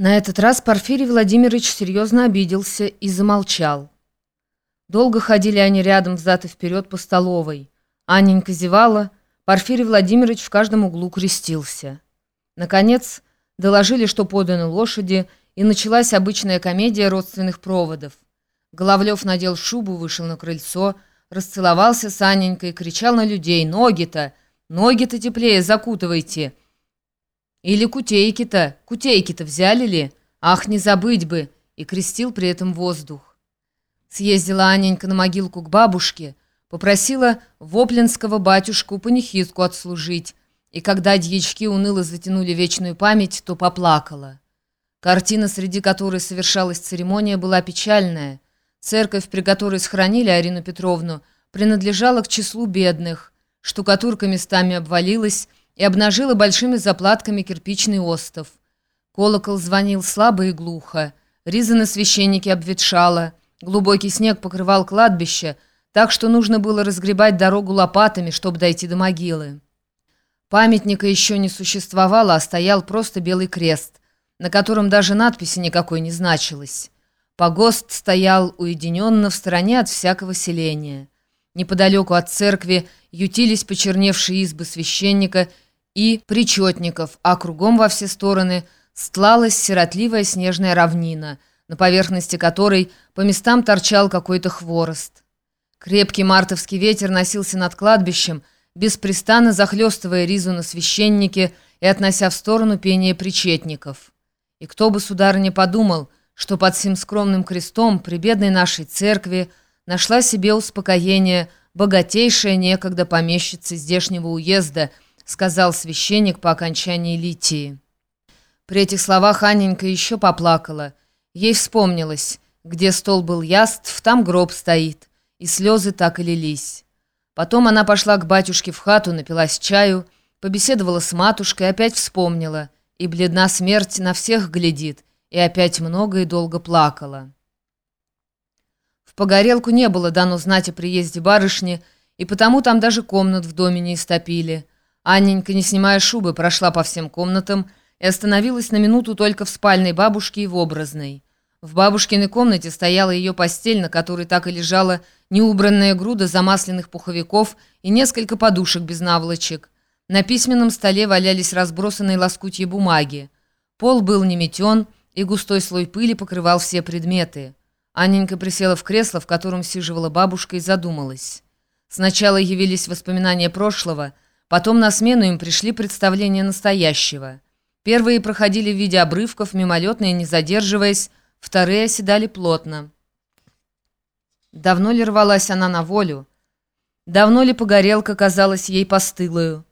На этот раз Порфирий Владимирович серьезно обиделся и замолчал. Долго ходили они рядом взад и вперед по столовой. Анненька зевала, Порфирий Владимирович в каждом углу крестился. Наконец, доложили, что поданы лошади, и началась обычная комедия родственных проводов. Головлев надел шубу, вышел на крыльцо, расцеловался с Анненькой, кричал на людей «Ноги-то! Ноги-то теплее закутывайте!» Или кутейки-то, кутейки-то взяли ли? Ах, не забыть бы!» И крестил при этом воздух. Съездила Аненька на могилку к бабушке, попросила Воплинского батюшку панихидку отслужить, и когда дьячки уныло затянули вечную память, то поплакала. Картина, среди которой совершалась церемония, была печальная. Церковь, при которой схоронили Арину Петровну, принадлежала к числу бедных. Штукатурка местами обвалилась, и обнажила большими заплатками кирпичный остов. Колокол звонил слабо и глухо, риза на священнике обветшала, глубокий снег покрывал кладбище, так что нужно было разгребать дорогу лопатами, чтобы дойти до могилы. Памятника еще не существовало, а стоял просто белый крест, на котором даже надписи никакой не значилось. Погост стоял уединенно в стороне от всякого селения. Неподалеку от церкви ютились почерневшие избы священника и причетников, а кругом во все стороны стлалась сиротливая снежная равнина, на поверхности которой по местам торчал какой-то хворост. Крепкий мартовский ветер носился над кладбищем, беспрестанно захлестывая ризу на священнике и относя в сторону пение причетников. И кто бы, сударыня, подумал, что под сим скромным крестом при бедной нашей церкви нашла себе успокоение богатейшая некогда помещица здешнего уезда – сказал священник по окончании литии. При этих словах Анненька еще поплакала. Ей вспомнилось, где стол был яств, там гроб стоит, и слезы так и лились. Потом она пошла к батюшке в хату, напилась чаю, побеседовала с матушкой, опять вспомнила, и бледна смерть на всех глядит, и опять много и долго плакала. В погорелку не было дано знать о приезде барышни, и потому там даже комнат в доме не истопили — Анненька, не снимая шубы, прошла по всем комнатам и остановилась на минуту только в спальной бабушки и в образной. В бабушкиной комнате стояла ее постель, на которой так и лежала неубранная груда замасленных пуховиков и несколько подушек без наволочек. На письменном столе валялись разбросанные лоскутья бумаги. Пол был не метен, и густой слой пыли покрывал все предметы. Анненька присела в кресло, в котором сиживала бабушка, и задумалась. Сначала явились воспоминания прошлого — Потом на смену им пришли представления настоящего. Первые проходили в виде обрывков, мимолетные, не задерживаясь, вторые оседали плотно. Давно ли рвалась она на волю? Давно ли погорелка казалась ей постылою?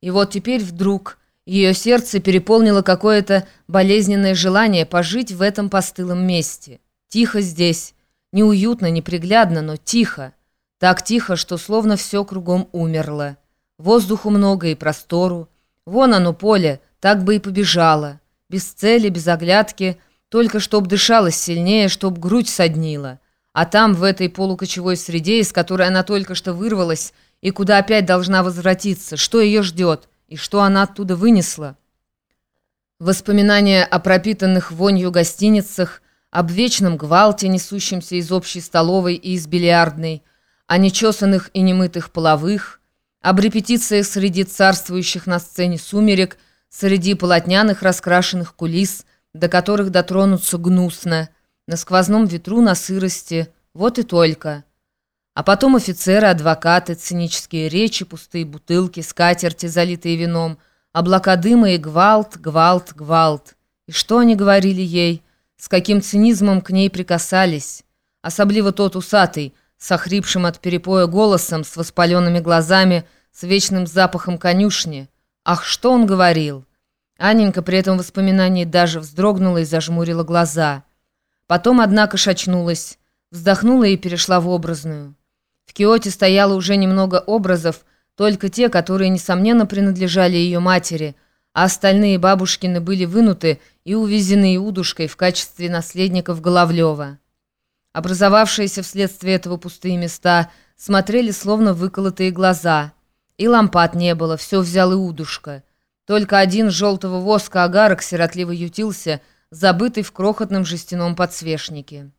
И вот теперь вдруг ее сердце переполнило какое-то болезненное желание пожить в этом постылом месте. Тихо здесь, неуютно, неприглядно, но тихо. Так тихо, что словно все кругом умерло. Воздуху много и простору. Вон оно, поле, так бы и побежало. Без цели, без оглядки, только чтоб дышалось сильнее, чтоб грудь соднила. А там, в этой полукочевой среде, из которой она только что вырвалась, и куда опять должна возвратиться, что ее ждет, и что она оттуда вынесла. Воспоминания о пропитанных вонью гостиницах, об вечном гвалте, несущемся из общей столовой и из бильярдной, о нечесанных и немытых половых – об репетициях среди царствующих на сцене сумерек, среди полотняных раскрашенных кулис, до которых дотронуться гнусно, на сквозном ветру, на сырости, вот и только. А потом офицеры, адвокаты, цинические речи, пустые бутылки, скатерти, залитые вином, облака дыма и гвалт, гвалт, гвалт. И что они говорили ей, с каким цинизмом к ней прикасались, особливо тот усатый, с охрипшим от перепоя голосом, с воспаленными глазами, с вечным запахом конюшни. Ах, что он говорил! Анненька при этом воспоминании даже вздрогнула и зажмурила глаза. Потом, однако, шачнулась, вздохнула и перешла в образную. В киоте стояло уже немного образов, только те, которые, несомненно, принадлежали ее матери, а остальные бабушкины были вынуты и увезены Иудушкой в качестве наследников Головлева. Образовавшиеся вследствие этого пустые места смотрели словно выколотые глаза – и лампад не было, все взял Иудушка. Только один желтого воска агарок сиротливо ютился забытый в крохотном жестяном подсвечнике.